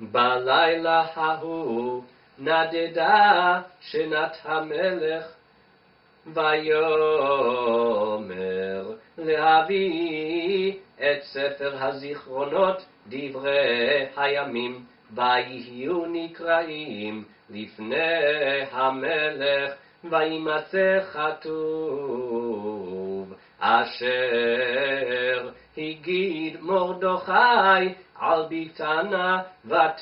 בלילה ההוא נדדה שנת המלך, ויאמר להביא את ספר הזיכרונות דברי הימים, ויהיו נקראים לפני המלך, וימצא כתוב אשר הגיד מרדכי על ביתנה ותרש,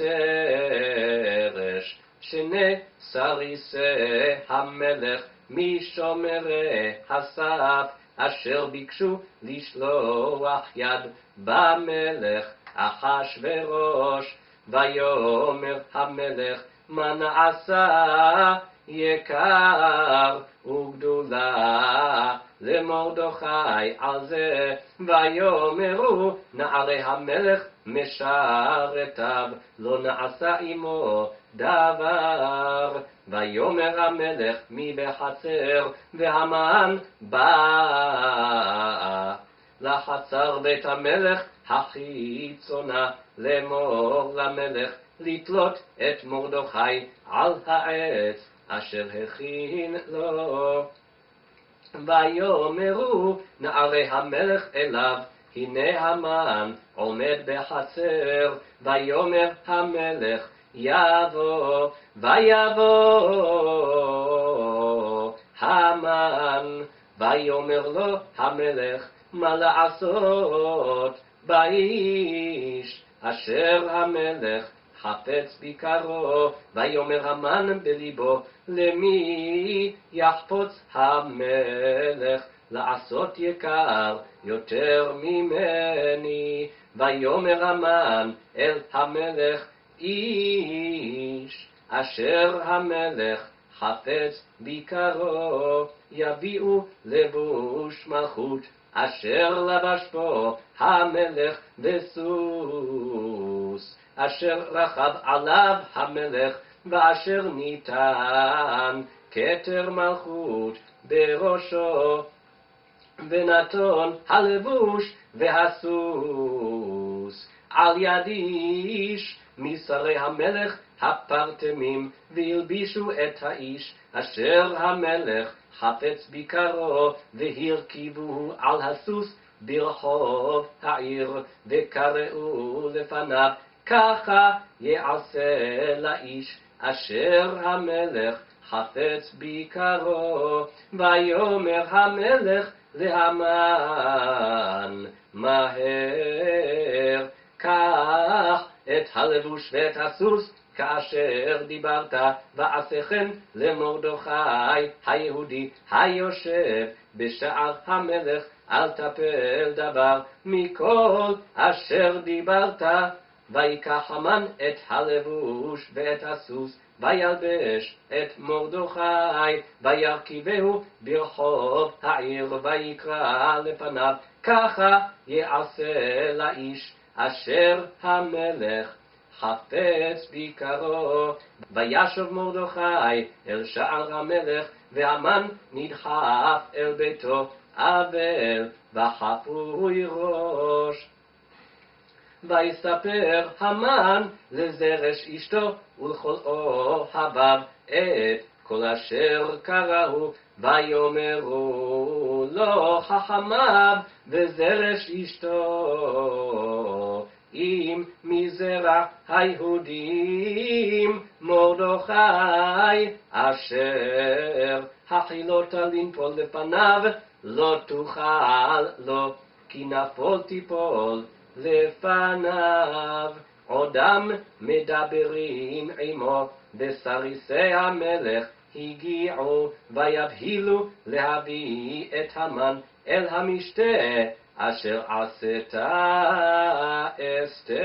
שני סריסי המלך משומרי הסף, אשר ביקשו לשלוח יד במלך אחשורוש, ויאמר המלך מה נעשה? יקר למרדכי על זה, ויאמרו נערי המלך משרתיו, לא נעשה עמו דבר. ויאמר המלך מי בחצר, והמן בא לחצר בית המלך החיצונה לאמור למלך לתלות את מרדכי על העץ אשר הכין לו. ויאמרו נערי המלך אליו, הנה המן עומד בחצר, ויאמר המלך יבוא, ויבוא המן, ויאמר לו המלך, מה לעשות? באיש אשר המלך חפץ ביקרו, ויאמר המן בליבו, למי יחפוץ המלך לעשות יקר יותר ממני? ויאמר המן אל המלך, איש אשר המלך חפץ ביקרו, יביאו לבוש מלכות אשר לבש פה המלך וסוס. אשר רכב עליו המלך, ואשר ניתן כתר מלכות בראשו, ונתון הלבוש והסוס על יד איש משרי המלך הפרטמים, והלבישו את האיש אשר המלך חפץ ביקרו, והרכיבוהו על הסוס ברחוב העיר, וקראו לפניו ככה יעשה לאיש אשר המלך חפץ ביקרו, ויאמר המלך להמן, מהר, קח את הלבוש ואת הסוס, כאשר דיברת, ועשה כן למרדכי היהודי היושב בשער המלך, אל תפל דבר מכל אשר דיברת. ויקח המן את הלבוש ואת הסוס, וילבש את מרדכי, וירכיבהו ברחוב העיר, ויקרא לפניו, ככה יעשה לאיש אשר המלך חפץ ביקרו. וישוב מרדכי אל שער המלך, והמן נדחף אל ביתו, אבל וחפוי ראש. ויספר המן לזרש אשתו ולכל אוהביו את כל אשר קראו, ויאמרו לו חכמיו וזרש אשתו. אם מזרע היהודים מרדכי אשר החילות לנפול לפניו לא תוכל לו כי נפול תיפול לפניו, עודם מדברים עמו, וסריסי המלך הגיעו, ויבהילו להביא את המן אל המשתה, אשר עשתה אסתר.